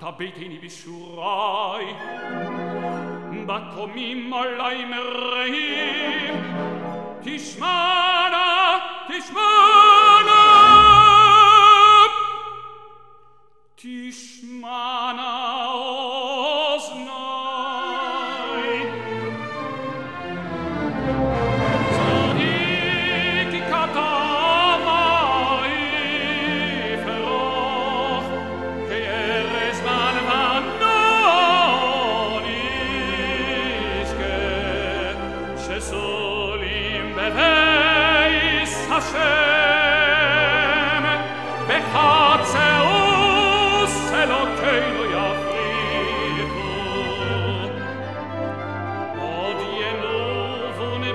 tabetini bishurai batomim alaim reim tishmana tishmana. solim beveis Hashem Bechazeus Elokeinu Yafriku Od yenu vune